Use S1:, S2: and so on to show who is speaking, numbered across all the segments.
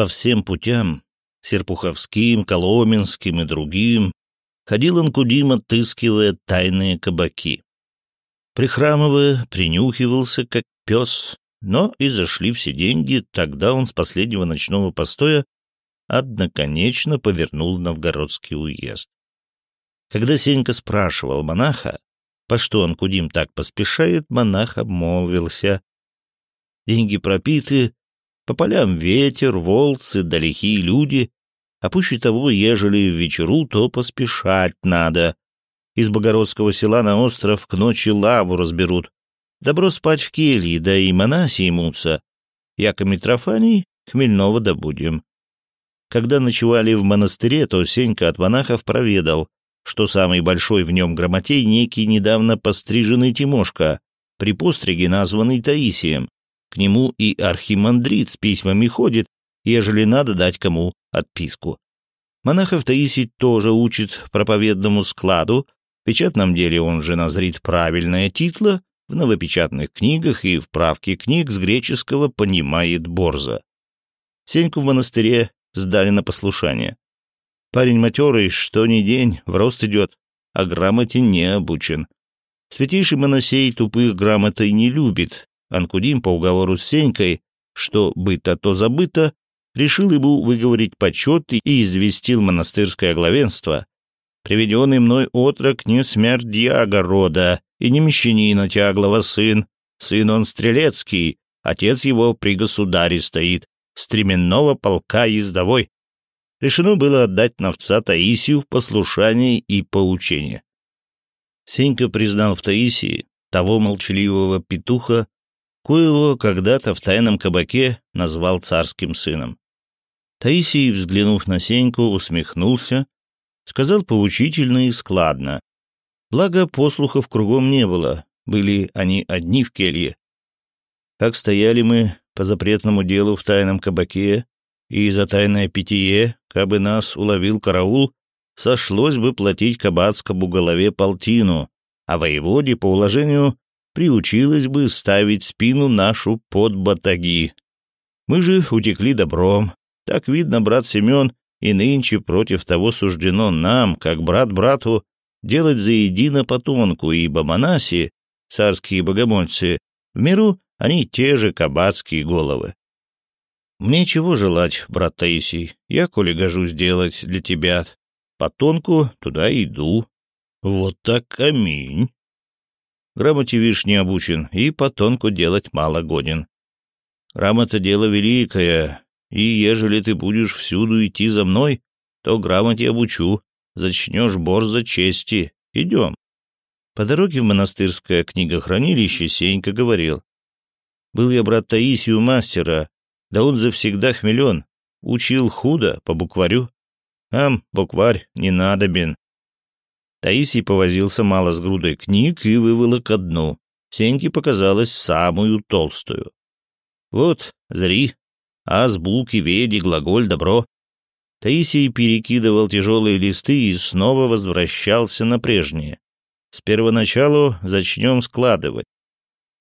S1: По всем путям, Серпуховским, Коломенским и другим, ходил Анкудим, отыскивая тайные кабаки. Прихрамывая, принюхивался, как пес, но и зашли все деньги, тогда он с последнего ночного постоя одноконечно повернул в Новгородский уезд. Когда Сенька спрашивал монаха, по что Анкудим так поспешает, монах обмолвился. Деньги пропиты, по полям ветер, волцы, далеки люди, а пуще того, ежели в вечеру, то поспешать надо. Из Богородского села на остров к ночи лаву разберут. Добро спать в келье, да и монаси имутся. Яко Митрофаний хмельного добудем. Когда ночевали в монастыре, то Сенька от монахов проведал, что самый большой в нем грамотей некий недавно постриженный Тимошка, при постриге названный Таисием, к нему и архимандрит с письмами ходит, ежели надо дать кому отписку. Монахов Таисий тоже учит проповедному складу, в печатном деле он же назрит правильное титло в новопечатных книгах и в правке книг с греческого понимает Борза. Сеньку в монастыре сдали на послушание. Парень матерый, что ни день, в рост идет, а грамоте не обучен. Святейший Моносей тупых грамотой не любит, Анкудим по уговору с Сенькой, что быто то забыто, решил ему выговорить почет и известил монастырское главенство. «Приведенный мной отрок не смерть огорода и не мещанина тяглого сын. Сын он стрелецкий, отец его при государе стоит, стременного полка ездовой». Решено было отдать новца Таисию в послушание и поучение. Сенька признал в Таисии того молчаливого петуха, коего когда-то в тайном кабаке назвал царским сыном. Таисий, взглянув на Сеньку, усмехнулся, сказал поучительно и складно. Благо, послухов кругом не было, были они одни в келье. Как стояли мы по запретному делу в тайном кабаке и за тайное питье, кабы нас уловил караул, сошлось бы платить кабацкому голове полтину, а воеводе по уложению приучилась бы ставить спину нашу под батаги. Мы же утекли добром. Так видно, брат Семен, и нынче против того суждено нам, как брат брату, делать заедино потонку, ибо монаси, царские богомольцы, в миру они те же кабацкие головы. Мне чего желать, брат Таисий, я, коли гожусь делать для тебя, потонку туда иду. Вот так аминь грамоте вишь не обучен и по тонку делать мало годен. Грамота — дело великое, и ежели ты будешь всюду идти за мной, то грамоте обучу, зачнешь борза чести. Идем». По дороге в монастырское книгохранилище Сенька говорил. «Был я брат Таисию мастера, да он завсегда хмелен, учил худо по букварю. Ам, букварь, не надобен, Таисий повозился мало с грудой книг и выволок одну. Сеньке показалась самую толстую. «Вот, зри. Аз, булки, веди, глаголь, добро». Таисий перекидывал тяжелые листы и снова возвращался на прежнее. С первоначалу зачнем складывать.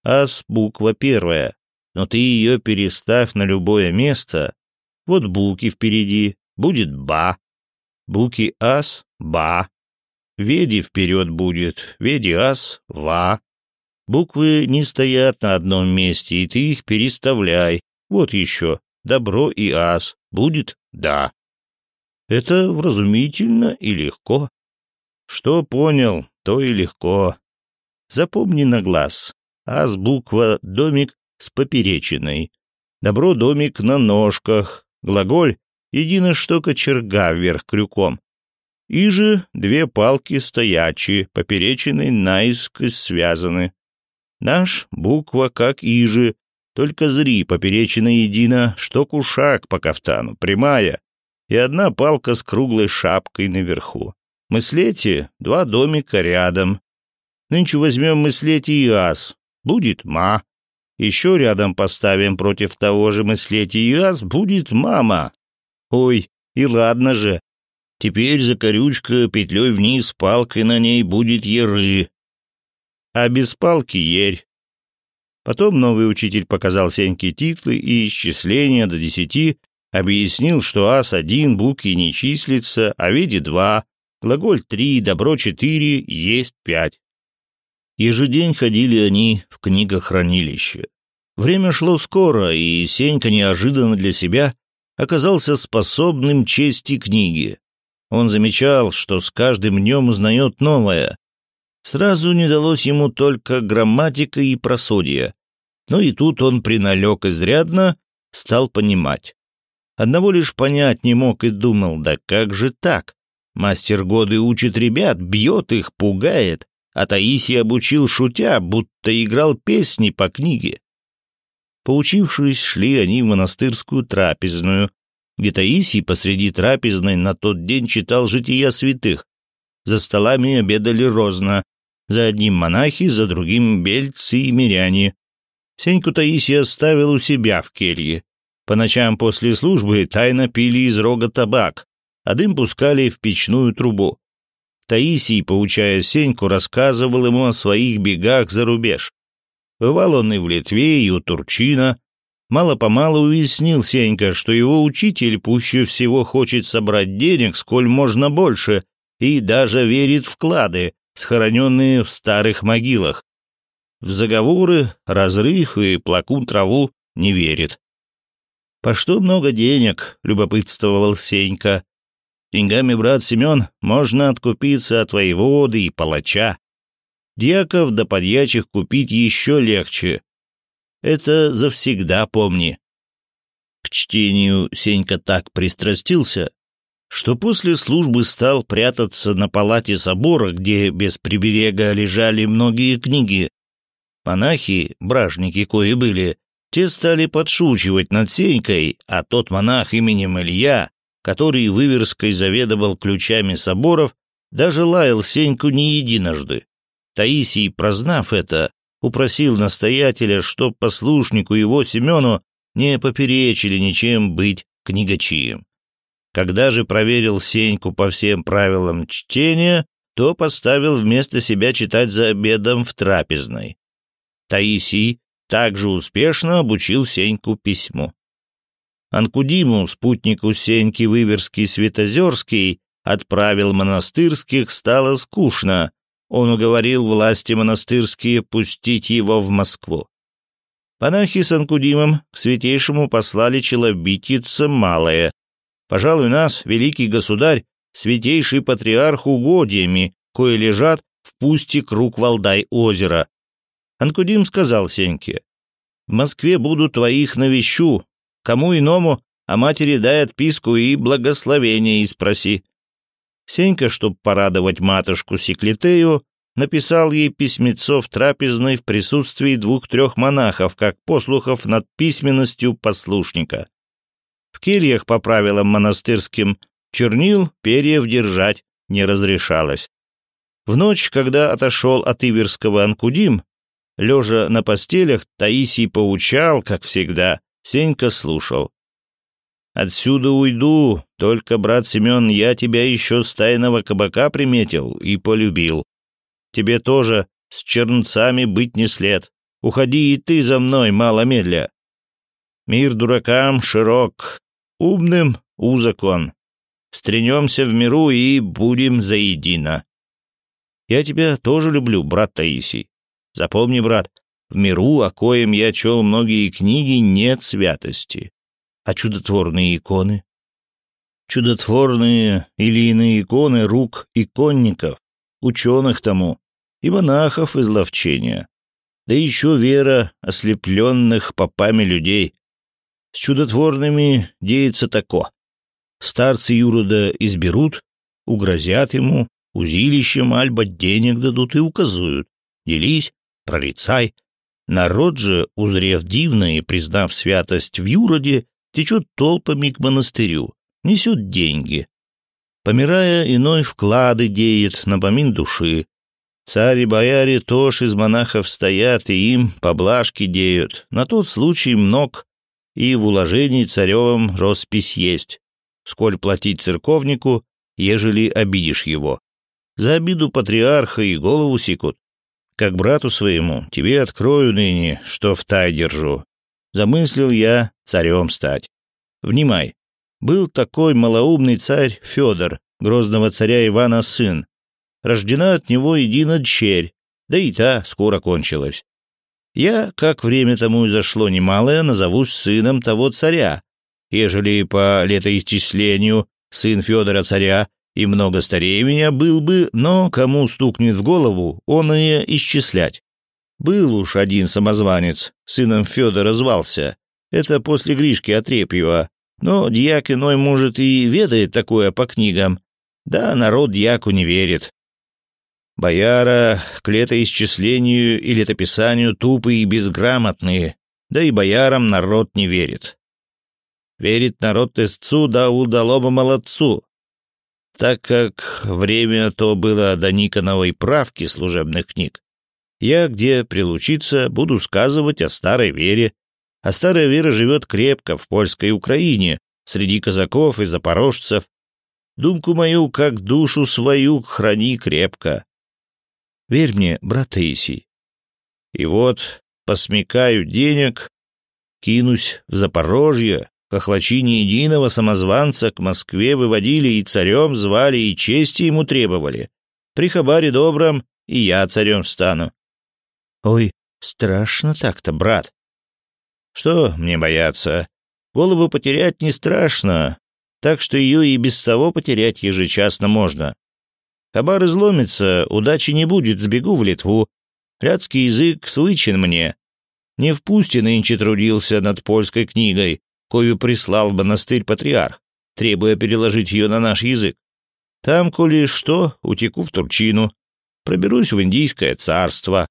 S1: Аз — буква первая, но ты ее переставь на любое место. Вот буки впереди, будет ба. Буки ас — ба, Веди вперед будет, веди ас, ва. Буквы не стоят на одном месте, и ты их переставляй. Вот еще, добро и ас, будет да. Это вразумительно и легко. Что понял, то и легко. Запомни на глаз. Аз буква «домик» с поперечиной. Добро «домик» на ножках. Глаголь — едино что кочерга вверх крюком и же две палки стоячие, поперечины наискось связаны. Наш буква как и же, только зри поперечина едина, что кушак по кафтану, прямая, и одна палка с круглой шапкой наверху. Мыслете — два домика рядом. Нынче возьмем мыслете и ас, будет ма. Еще рядом поставим против того же мыслете и ас, будет мама. Ой, и ладно же, Теперь закорючка петлей вниз, палкой на ней будет еры. А без палки ерь. Потом новый учитель показал Сеньке титлы и исчисления до десяти, объяснил, что ас один, буки не числится, а виде два, глаголь три, добро четыре, есть пять. Ежедень ходили они в книгохранилище. Время шло скоро, и Сенька неожиданно для себя оказался способным чести книги. Он замечал, что с каждым днем узнает новое. Сразу не далось ему только грамматика и просодия. Но и тут он приналек изрядно, стал понимать. Одного лишь понять не мог и думал, да как же так? Мастер годы учит ребят, бьет их, пугает, а Таисий обучил шутя, будто играл песни по книге. Поучившись, шли они в монастырскую трапезную, Гетаисий посреди трапезной на тот день читал жития святых. За столами обедали розно. За одним монахи, за другим бельцы и миряне. Сеньку Таисий оставил у себя в келье. По ночам после службы тайно пили из рога табак, а дым пускали в печную трубу. Таисий, поучая Сеньку, рассказывал ему о своих бегах за рубеж. Бывал он и в Литве, и у Турчина, Мало-помалу уяснил Сенька, что его учитель пуще всего хочет собрать денег сколь можно больше и даже верит в клады, схороненные в старых могилах. В заговоры, разрыв и плакун траву не верит. «По что много денег?» — любопытствовал Сенька. «Деньгами, брат Семен, можно откупиться от воеводы и палача. Дьяков до да подьячих купить еще легче, это завсегда помни. К чтению Сенька так пристрастился, что после службы стал прятаться на палате собора, где без приберега лежали многие книги. Монахи, бражники кои были, те стали подшучивать над Сенькой, а тот монах именем Илья, который выверской заведовал ключами соборов, даже лаял Сеньку не единожды. Таисий, прознав это, упросил настоятеля, чтоб послушнику его Семену не поперечили ничем быть книгачием. Когда же проверил Сеньку по всем правилам чтения, то поставил вместо себя читать за обедом в трапезной. Таисий также успешно обучил Сеньку письму. Анкудиму, спутнику Сеньки Выверский-Светозерский, отправил монастырских, стало скучно, он уговорил власти монастырские пустить его в Москву. Панахи с Анкудимом к святейшему послали челобитица малое. Пожалуй, нас, великий государь, святейший патриарх угодьями, кое лежат в пусте круг Валдай озера. Анкудим сказал Сеньке, «В Москве буду твоих навещу, кому иному, а матери дай отписку и благословение и спроси. Сенька, чтобы порадовать матушку Секлитею, написал ей письмецо в трапезной в присутствии двух-трех монахов, как послухов над письменностью послушника. В кельях по правилам монастырским чернил, перьев держать не разрешалось. В ночь, когда отошел от Иверского Анкудим, лежа на постелях, Таисий поучал, как всегда, Сенька слушал. Отсюда уйду, только, брат Семен, я тебя еще с тайного кабака приметил и полюбил. Тебе тоже с чернцами быть не след. Уходи и ты за мной, мало медля. Мир дуракам широк, умным узок он. Встренемся в миру и будем заедино. Я тебя тоже люблю, брат Таисий. Запомни, брат, в миру, о коем я чел многие книги, нет святости а чудотворные иконы? Чудотворные или иные иконы рук иконников, ученых тому, и монахов изловчения, да еще вера ослепленных попами людей. С чудотворными деется тако. Старцы Юрода изберут, угрозят ему, узилищем альба денег дадут и указуют. Делись, прорицай. Народ же, узрев дивное и признав святость в Юроде, течет толпами к монастырю, несет деньги. Помирая, иной вклады деет, напомин души. Цари бояре тоже из монахов стоят, и им поблажки деют. На тот случай мног, и в уложении царевом роспись есть. Сколь платить церковнику, ежели обидишь его. За обиду патриарха и голову секут. Как брату своему тебе открою ныне, что в тай держу, Замыслил я царем стать. Внимай, был такой малоумный царь Федор, грозного царя Ивана сын. Рождена от него едина черь, да и та скоро кончилась. Я, как время тому и зашло немалое, назовусь сыном того царя. Ежели по летоисчислению сын Федора царя и много старее меня был бы, но кому стукнет в голову, он и исчислять. Был уж один самозванец, сыном Федора звался. Это после Гришки Отрепьева. Но дьяк иной, может, и ведает такое по книгам. Да, народ дьяку не верит. Бояра к летоисчислению и летописанию тупые и безграмотные, да и боярам народ не верит. Верит народ истцу да удалому молодцу. Так как время то было до Никоновой правки служебных книг, я, где прилучиться, буду сказывать о старой вере. А старая вера живет крепко в польской Украине, среди казаков и запорожцев. Думку мою, как душу свою, храни крепко. Верь мне, брат Таисий. И вот, посмекаю денег, кинусь в Запорожье, хохлачи не единого самозванца к Москве выводили и царем звали, и чести ему требовали. При хабаре добром и я царем стану. Ой, страшно так-то, брат. Что мне бояться? Голову потерять не страшно, так что ее и без того потерять ежечасно можно. Хабар изломится, удачи не будет, сбегу в Литву. Рядский язык свычен мне. Не в Пусти нынче трудился над польской книгой, кою прислал в монастырь патриарх, требуя переложить ее на наш язык. Там, коли что, утеку в Турчину, проберусь в Индийское царство,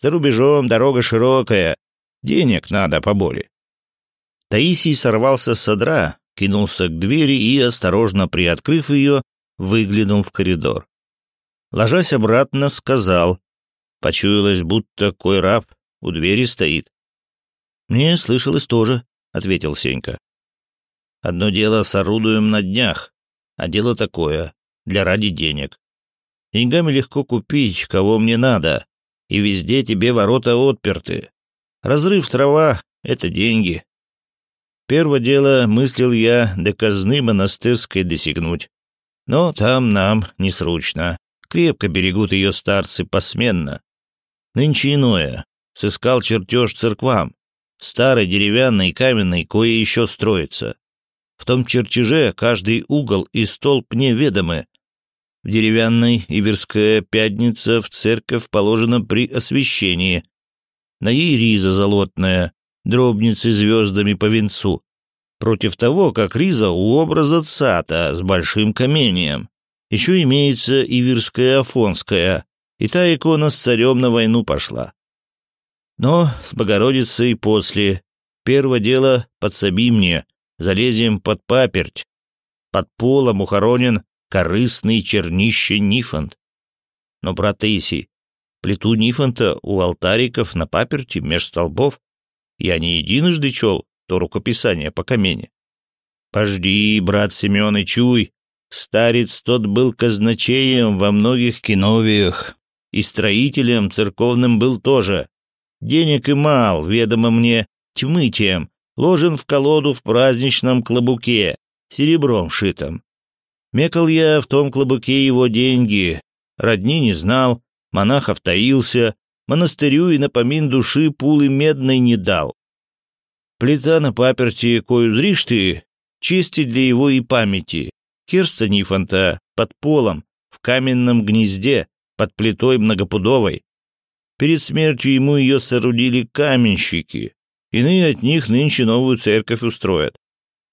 S1: за рубежом дорога широкая, денег надо поболе. Таисий сорвался с содра, кинулся к двери и, осторожно приоткрыв ее, выглянул в коридор. Ложась обратно, сказал. Почуялось, будто кой раб у двери стоит. «Мне слышалось тоже», — ответил Сенька. «Одно дело с орудуем на днях, а дело такое, для ради денег. Деньгами легко купить, кого мне надо, и везде тебе ворота отперты. Разрыв трава — это деньги. Первое дело, мыслил я, до казны монастырской досягнуть. Но там нам несручно. Крепко берегут ее старцы посменно. Нынче иное. Сыскал чертеж церквам. Старой, деревянной, каменной, кое еще строится. В том чертеже каждый угол и столб неведомы, в деревянной Иберская пятница в церковь положена при освящении. На ей риза золотная, дробницы звездами по венцу. Против того, как риза у образа цата с большим камением. Еще имеется Иверская Афонская, и та икона с царем на войну пошла. Но с Богородицей после. Первое дело подсоби мне, залезем под паперть. Под полом ухоронен корыстный чернище Нифонт. Но, брат Таисий, плиту Нифонта у алтариков на паперти меж столбов я не единожды чел то рукописание по камене. Пожди, брат Семен, и чуй, старец тот был казначеем во многих киновиях, и строителем церковным был тоже. Денег и мал, ведомо мне, тьмы тем, ложен в колоду в праздничном клобуке, серебром шитом. Мекал я в том клобуке его деньги, родни не знал, монахов таился, монастырю и напомин души пулы медной не дал. Плита на паперти, кою зришь ты, чести для его и памяти. кирста Нифонта под полом, в каменном гнезде, под плитой многопудовой. Перед смертью ему ее соорудили каменщики. Иные от них нынче новую церковь устроят.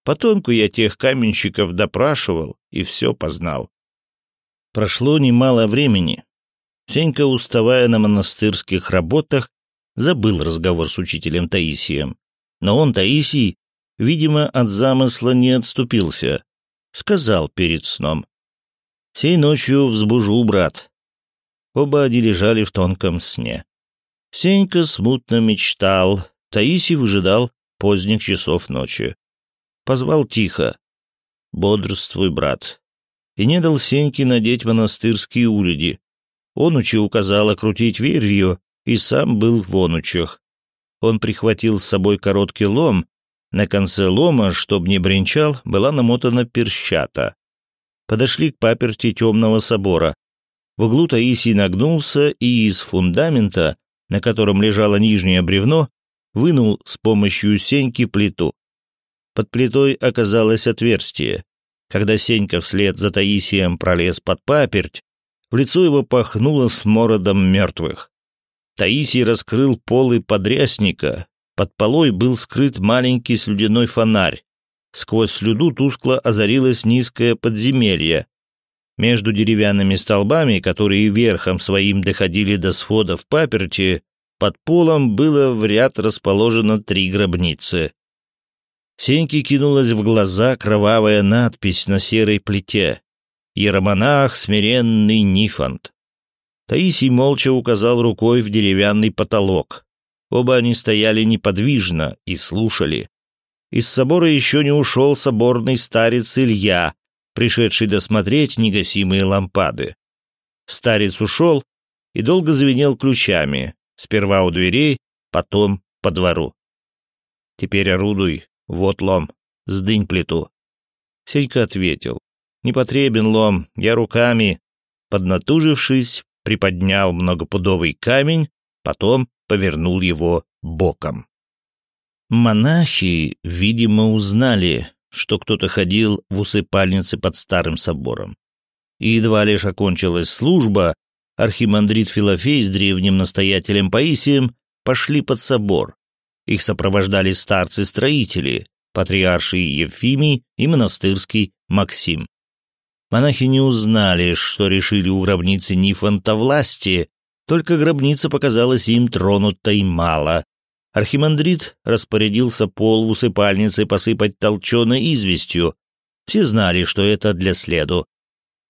S1: Потонку я тех каменщиков допрашивал и все познал. Прошло немало времени. Сенька, уставая на монастырских работах, забыл разговор с учителем Таисием. Но он, Таисий, видимо, от замысла не отступился. Сказал перед сном. «Сей ночью взбужу, брат». Оба они лежали в тонком сне. Сенька смутно мечтал, Таисий выжидал поздних часов ночи позвал тихо. «Бодрствуй, брат!» И не дал Сеньке надеть монастырские уляди. Онучи указал окрутить вервью, и сам был в онучах. Он прихватил с собой короткий лом. На конце лома, чтоб не бренчал, была намотана перчата. Подошли к паперти темного собора. В углу Таисий нагнулся и из фундамента, на котором лежало нижнее бревно, вынул с помощью Сеньки плиту. Под плитой оказалось отверстие. Когда Сенька вслед за Таисием пролез под паперть, в лицо его пахнуло смородом мертвых. Таисий раскрыл полы подрясника. Под полой был скрыт маленький слюдяной фонарь. Сквозь слюду тускло озарилось низкое подземелье. Между деревянными столбами, которые верхом своим доходили до сводов паперти, под полом было в ряд расположено три гробницы. Сеньке кинулась в глаза кровавая надпись на серой плите. «Иеромонах, смиренный Нифонт». Таисий молча указал рукой в деревянный потолок. Оба они стояли неподвижно и слушали. Из собора еще не ушел соборный старец Илья, пришедший досмотреть негасимые лампады. Старец ушел и долго звенел ключами, сперва у дверей, потом по двору. «Теперь орудуй», «Вот лом, сдынь плиту». Сенька ответил. «Не потребен лом, я руками». Поднатужившись, приподнял многопудовый камень, потом повернул его боком. Монахи, видимо, узнали, что кто-то ходил в усыпальнице под старым собором. И едва лишь окончилась служба, архимандрит Филофей с древним настоятелем Паисием пошли под собор, их сопровождали старцы-строители, патриарший Евфимий и монастырский Максим. Монахи не узнали, что решили у гробницы Нифонтовласти, только гробница показалась им тронутой мало. Архимандрит распорядился пол в усыпальнице посыпать толченой известью. Все знали, что это для следу.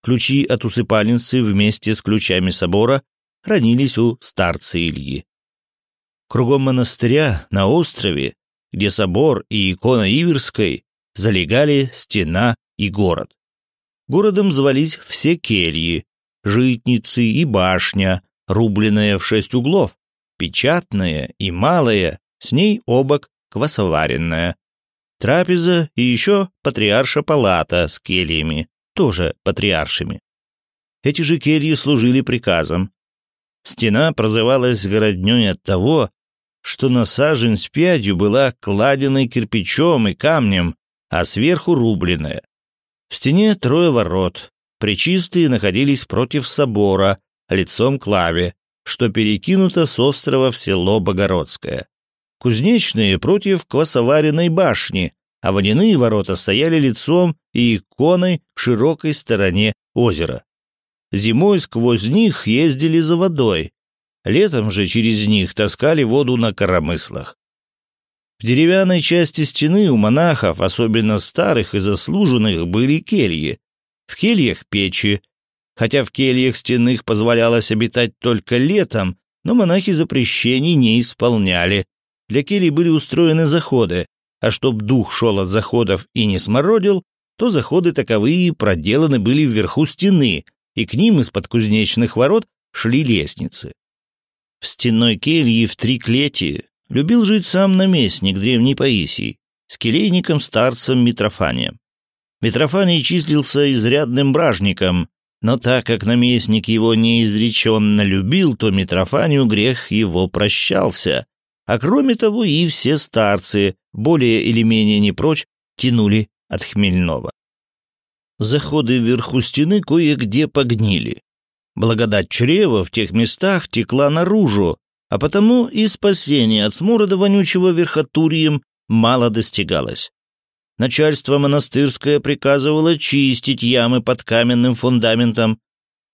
S1: Ключи от усыпальницы вместе с ключами собора хранились у старца Ильи. Кругом монастыря на острове, где собор и икона Иверской, залегали стена и город. Городом звались все кельи, житницы и башня, рубленная в шесть углов, печатная и малая, с ней обок квасоваренная. Трапеза и еще патриарша палата с кельями, тоже патриаршими. Эти же кельи служили приказом. Стена прозывалась городнёй от того, что насажень с пядью была кладенной кирпичом и камнем, а сверху рубленная. В стене трое ворот. Причистые находились против собора, лицом к лаве, что перекинуто с острова в село Богородское. Кузнечные против квасоваренной башни, а водяные ворота стояли лицом и иконой к широкой стороне озера. Зимой сквозь них ездили за водой, Летом же через них таскали воду на коромыслах. В деревянной части стены у монахов, особенно старых и заслуженных, были кельи. В кельях печи. Хотя в кельях стенных позволялось обитать только летом, но монахи запрещений не исполняли. Для келий были устроены заходы, а чтоб дух шел от заходов и не смородил, то заходы таковые проделаны были вверху стены, и к ним из-под кузнечных ворот шли лестницы. В стенной келье в три клети любил жить сам наместник древней Паисий с келейником старцем Митрофанием. Митрофаний числился изрядным бражником, но так как наместник его неизреченно любил, то Митрофанию грех его прощался. А кроме того и все старцы, более или менее не прочь, тянули от хмельного. Заходы вверху стены кое-где погнили. Благодать чрева в тех местах текла наружу, а потому и спасение от сморода вонючего верхотурьем мало достигалось. Начальство монастырское приказывало чистить ямы под каменным фундаментом.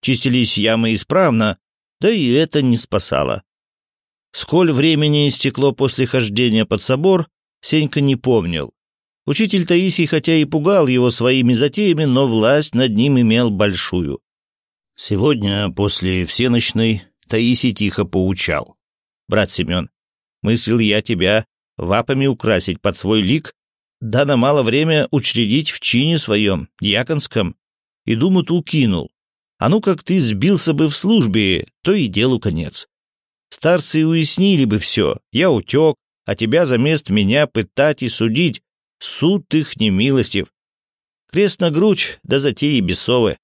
S1: Чистились ямы исправно, да и это не спасало. Сколь времени истекло после хождения под собор, Сенька не помнил. Учитель Таисий хотя и пугал его своими затеями, но власть над ним имел большую. Сегодня, после всеночной, Таиси тихо поучал. «Брат Семен, мыслил я тебя вапами украсить под свой лик, да на мало время учредить в чине своем, дьяконском, и думу ту кинул. А ну как ты сбился бы в службе, то и делу конец. Старцы уяснили бы все, я утек, а тебя за мест меня пытать и судить, суд их немилостив. Крест на грудь, да затеи бесовы.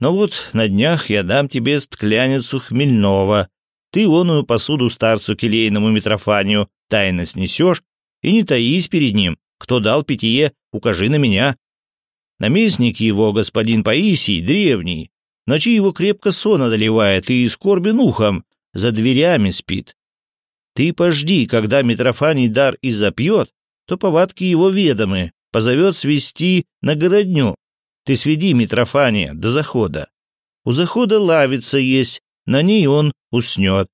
S1: Но вот на днях я дам тебе стклянницу хмельного. Ты оную посуду старцу келейному Митрофанию тайно снесешь и не таись перед ним. Кто дал питье, укажи на меня. Наместник его, господин Паисий, древний. Ночи его крепко сон одолевает и скорбен ухом, за дверями спит. Ты пожди, когда Митрофаний дар и запьет, то повадки его ведомы, позовет свести на городню, ты сведи Митрофания до захода. У захода лавица есть, на ней он уснет.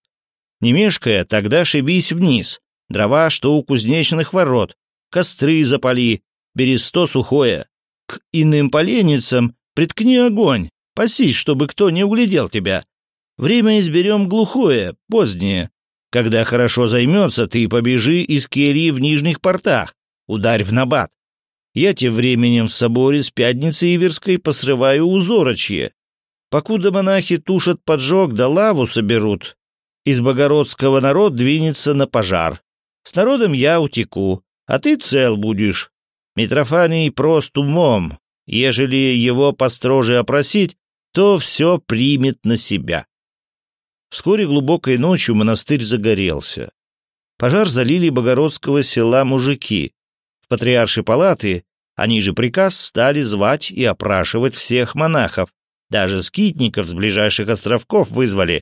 S1: Не мешкая, тогда шибись вниз. Дрова, что у кузнечных ворот. Костры запали, бересто сухое. К иным поленницам приткни огонь, пасись, чтобы кто не углядел тебя. Время изберем глухое, позднее. Когда хорошо займется, ты побежи из кельи в нижних портах. Ударь в набат. Я тем временем в соборе с Пятницы Иверской посрываю узорочье. Покуда монахи тушат поджог да лаву соберут, из Богородского народ двинется на пожар. С народом я утеку, а ты цел будешь. Митрофаний прост умом. Ежели его построже опросить, то все примет на себя. Вскоре глубокой ночью монастырь загорелся. Пожар залили Богородского села мужики патриарши палаты, они же приказ стали звать и опрашивать всех монахов. Даже скитников с ближайших островков вызвали.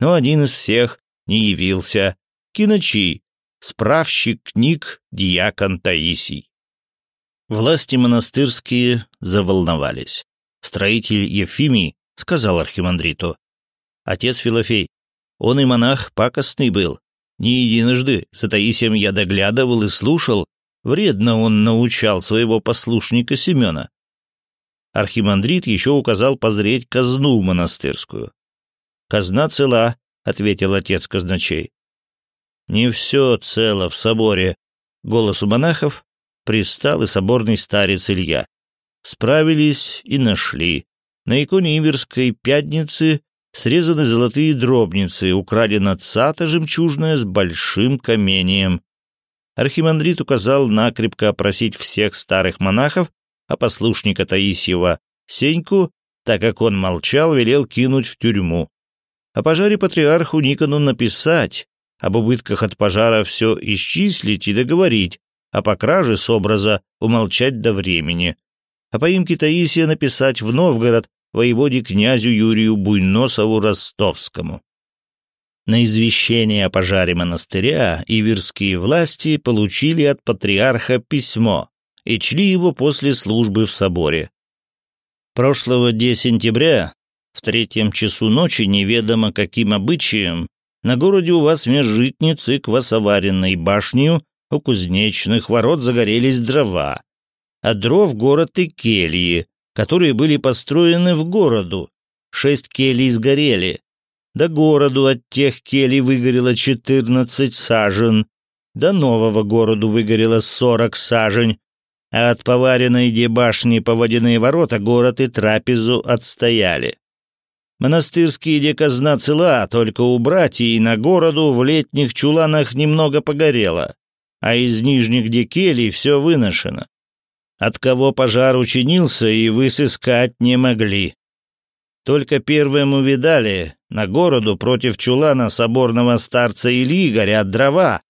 S1: Но один из всех не явился. Киночи, справщик книг диакон Таисий. Власти монастырские заволновались. Строитель Ефимий сказал архимандриту. Отец Филофей, он и монах пакостный был. Не единожды за Таисием я доглядывал и слушал, Вредно он научал своего послушника Семена. Архимандрит еще указал позреть казну монастырскую. «Казна цела», — ответил отец казначей. «Не все цело в соборе», — голосу монахов пристал и соборный старец Илья. Справились и нашли. На иконе Иверской пятницы срезаны золотые дробницы, украдена цата жемчужная с большим камением архимандрит указал накрепко опросить всех старых монахов, а послушника Таисьева Сеньку, так как он молчал, велел кинуть в тюрьму. О пожаре патриарху Никону написать, об убытках от пожара все исчислить и договорить, а по краже с образа умолчать до времени. О поимке Таисия написать в Новгород воеводе князю Юрию Буйносову Ростовскому. На извещение о пожаре монастыря иверские власти получили от патриарха письмо и чли его после службы в соборе. Прошлого 10 сентября, в третьем часу ночи, неведомо каким обычаем, на городе у вас меж житницы квасоваренной башнею у кузнечных ворот загорелись дрова, а дров город и кельи, которые были построены в городу. Шесть келий сгорели, до городу от тех келей выгорело 14 сажен, до нового городу выгорело 40 сажень, а от поваренной дебашни по водяные ворота город и трапезу отстояли. Монастырские деказна цела, только у братьев на городу в летних чуланах немного погорело, а из нижних декелей все выношено. От кого пожар учинился и высыскать не могли. Только первым увидали, на городу против чулана соборного старца Ильи горят дрова,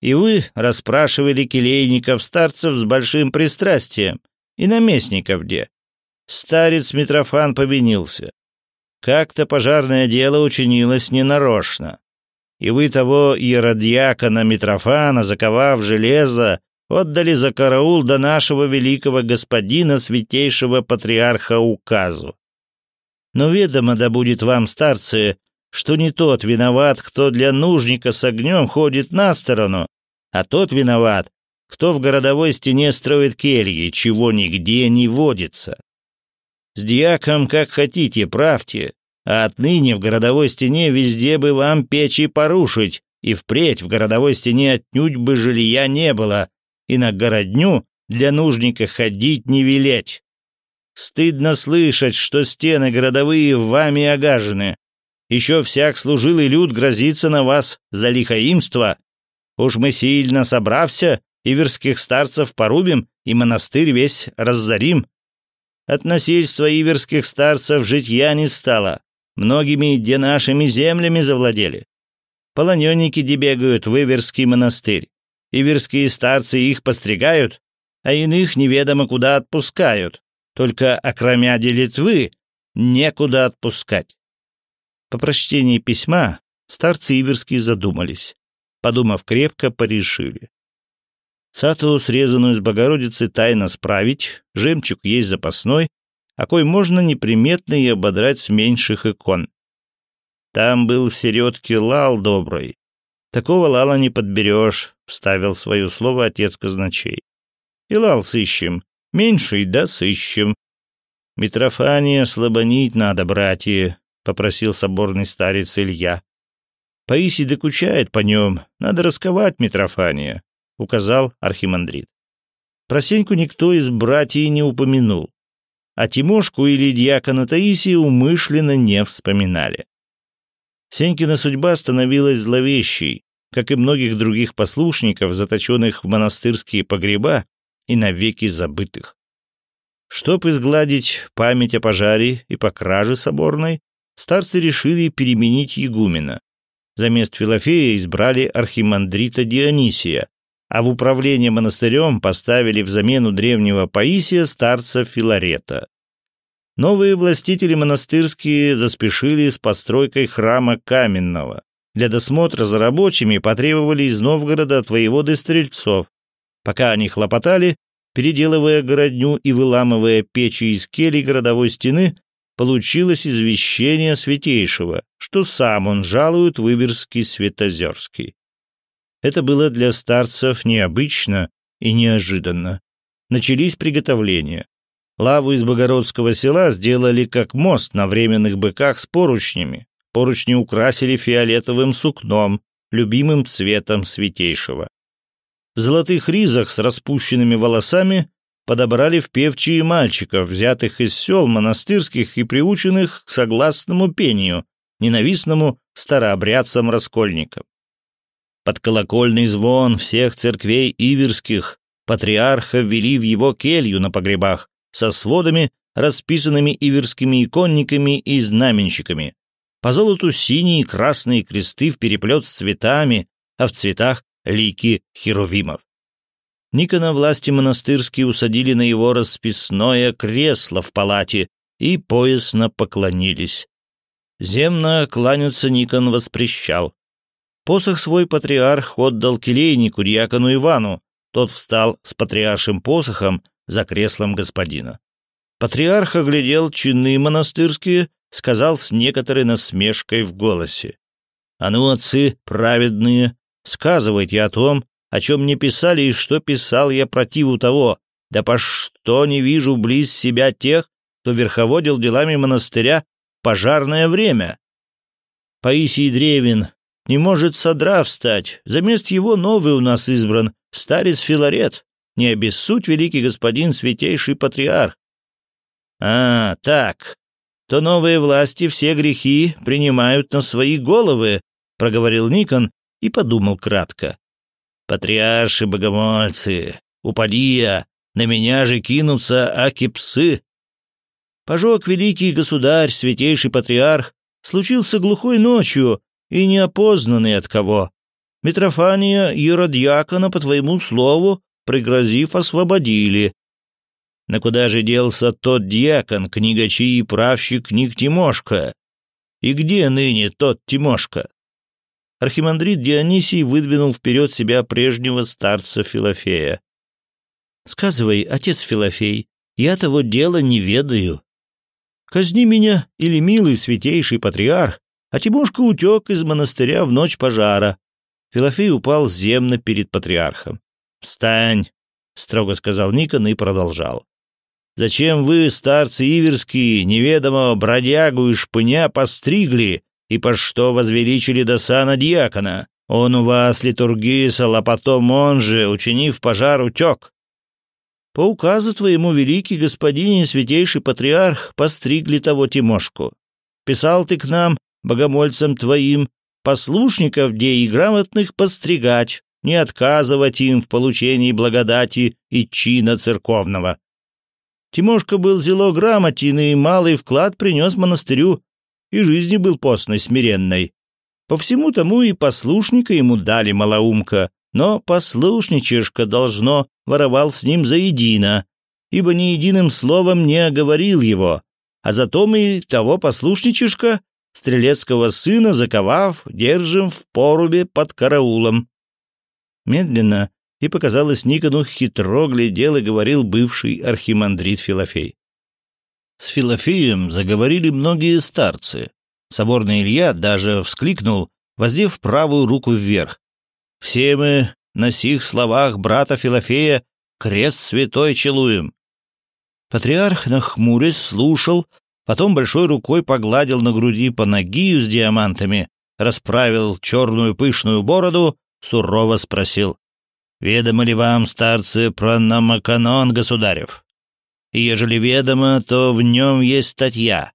S1: и вы расспрашивали келейников-старцев с большим пристрастием, и наместников где. Старец Митрофан повинился. Как-то пожарное дело учинилось ненарочно. И вы того иеродьякона Митрофана, заковав железо, отдали за караул до нашего великого господина, святейшего патриарха указу но ведомо да будет вам, старцы, что не тот виноват, кто для нужника с огнем ходит на сторону, а тот виноват, кто в городовой стене строит кельи, чего нигде не водится. С диаком как хотите, правьте, а отныне в городовой стене везде бы вам печи порушить, и впредь в городовой стене отнюдь бы жилья не было, и на городню для нужника ходить не велеть. Стыдно слышать, что стены городовые вами огажены. Еще всяк служилый люд грозится на вас за лихоимство. Уж мы сильно собрався, иверских старцев порубим, и монастырь весь разорим. От насильства иверских старцев житья не стало. Многими де нашими землями завладели. Полоненники дебегают в Иверский монастырь. Иверские старцы их постригают, а иных неведомо куда отпускают. Только окромя Литвы некуда отпускать. По прочтении письма старцы Иверские задумались. Подумав крепко, порешили. Сату срезанную с Богородицы, тайно справить, жемчуг есть запасной, а кой можно неприметно и ободрать с меньших икон. Там был в середке лал добрый. Такого лала не подберешь, вставил свое слово отец казначей. И лал сыщем, Меньше и да сыщем. Митрофания слабонить надо, братья, — попросил соборный старец Илья. Паисий докучает по нем, надо расковать Митрофания, — указал архимандрит. Про Сеньку никто из братьев не упомянул, а Тимошку или дьякона Таисия умышленно не вспоминали. Сенькина судьба становилась зловещей, как и многих других послушников, заточенных в монастырские погреба, и навеки забытых. Чтоб изгладить память о пожаре и по краже соборной, старцы решили переменить игумена. За мест Филофея избрали архимандрита Дионисия, а в управление монастырем поставили в замену древнего Паисия старца Филарета. Новые властители монастырские заспешили с постройкой храма Каменного. Для досмотра за рабочими потребовали из Новгорода от воеводы Стрельцов, Пока они хлопотали, переделывая городню и выламывая печи из келей городовой стены, получилось извещение Святейшего, что сам он жалует Выверский Святозерский. Это было для старцев необычно и неожиданно. Начались приготовления. Лаву из Богородского села сделали как мост на временных быках с поручнями. Поручни украсили фиолетовым сукном, любимым цветом святейшего в золотых ризах с распущенными волосами подобрали в певчие мальчиков, взятых из сел монастырских и приученных к согласному пению, ненавистному старообрядцам-раскольникам. Под колокольный звон всех церквей иверских патриарха вели в его келью на погребах со сводами, расписанными иверскими иконниками и знаменщиками. По золоту синие и красные кресты в переплет с цветами, а в цветах Лики Херовимов. Никона власти монастырские усадили на его расписное кресло в палате и поясно поклонились. Земно кланяться Никон воспрещал. Посох свой патриарх отдал келейнику Дьякону Ивану, тот встал с патриаршим посохом за креслом господина. Патриарх оглядел чины монастырские, сказал с некоторой насмешкой в голосе. «А ну, отцы праведные, сказывать о том, о чем мне писали и что писал я противу того, да по что не вижу близ себя тех, кто верховодил делами монастыря в пожарное время. Паисий Древин не может содра встать, замест его новый у нас избран, старец Филарет, не обессудь, великий господин, святейший патриарх. А, так, то новые власти все грехи принимают на свои головы, проговорил Никон, и подумал кратко. «Патриарши богомольцы, упади я, на меня же кинутся аки-псы!» Пожег великий государь, святейший патриарх, случился глухой ночью и неопознанный от кого. Митрофания Еродьякона, по твоему слову, пригрозив, освободили. На куда же делся тот дьякон, книгачи и правщик книг Тимошка? И где ныне тот Тимошка? архимандрит Дионисий выдвинул вперед себя прежнего старца Филофея. «Сказывай, отец Филофей, я того дела не ведаю. Казни меня или милый святейший патриарх, а Тимошка утек из монастыря в ночь пожара». Филофей упал земно перед патриархом. «Встань!» — строго сказал Никон и продолжал. «Зачем вы, старцы иверские, неведомого бродягу и шпыня постригли, и по что возвеличили до сана дьякона. Он у вас литургисал, а потом он же, учинив пожар, утек. По указу твоему, великий господин и святейший патриарх, постригли того Тимошку. Писал ты к нам, богомольцам твоим, послушников где и грамотных постригать, не отказывать им в получении благодати и чина церковного. Тимошка был зело грамотен и малый вклад принес монастырю, и жизни был постной смиренной. По всему тому и послушника ему дали малоумка, но послушничишка должно воровал с ним заедино, ибо ни единым словом не оговорил его, а зато мы того послушничишка, стрелецкого сына, заковав, держим в порубе под караулом. Медленно, и показалось Никону хитро глядел и говорил бывший архимандрит Филофей. С Филофеем заговорили многие старцы. Соборный Илья даже вскликнул, воздев правую руку вверх. «Все мы на сих словах брата Филофея крест святой челуем». Патриарх, нахмурясь, слушал, потом большой рукой погладил на груди панагию с диамантами, расправил черную пышную бороду, сурово спросил. «Ведомо ли вам, старцы, про намаканон государев?» ежели ведомо, то в нем есть статья.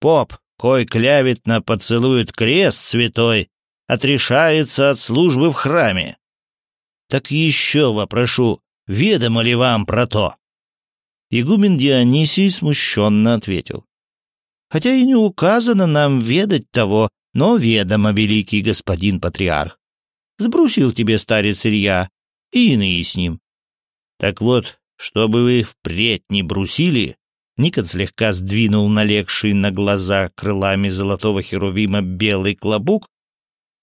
S1: Поп, кой клявитно поцелует крест святой, отрешается от службы в храме. Так еще вопрошу, ведомо ли вам про то?» Игумен Дионисий смущенно ответил. «Хотя и не указано нам ведать того, но ведомо, великий господин патриарх. Сбрусил тебе старец Илья, и иные с ним. Так вот, чтобы вы впредь не брусили, Никон слегка сдвинул налегший на глаза крылами золотого херувима белый клобук.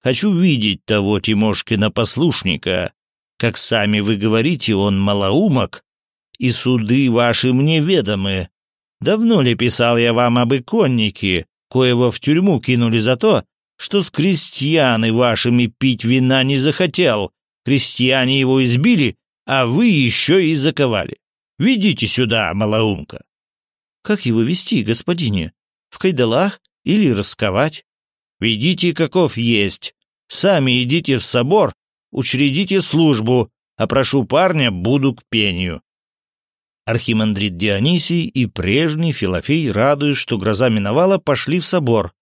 S1: Хочу видеть того Тимошкина-послушника. Как сами вы говорите, он малоумок, и суды ваши мне ведомы. Давно ли писал я вам об иконнике, коего в тюрьму кинули за то, что с крестьяны вашими пить вина не захотел, крестьяне его избили а вы еще и заковали. Ведите сюда, малоумка. Как его вести, господине? В кайдалах или расковать? Ведите, каков есть. Сами идите в собор, учредите службу, а прошу парня, буду к пению. Архимандрит Дионисий и прежний Филофей, радуясь, что гроза миновала, пошли в собор.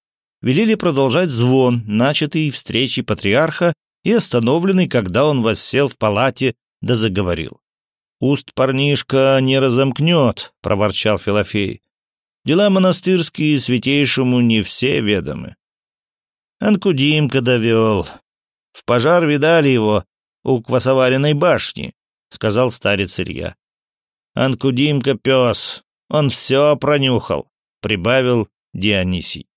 S1: Велели продолжать звон, начатый встречи патриарха и остановленный, когда он воссел в палате да заговорил. «Уст парнишка не разомкнет», — проворчал Филофей. «Дела монастырские святейшему не все ведомы». Анкудимка довел. В пожар видали его у квасоваренной башни, — сказал старец Илья. Анкудимка пес, он все пронюхал, — прибавил Дионисий.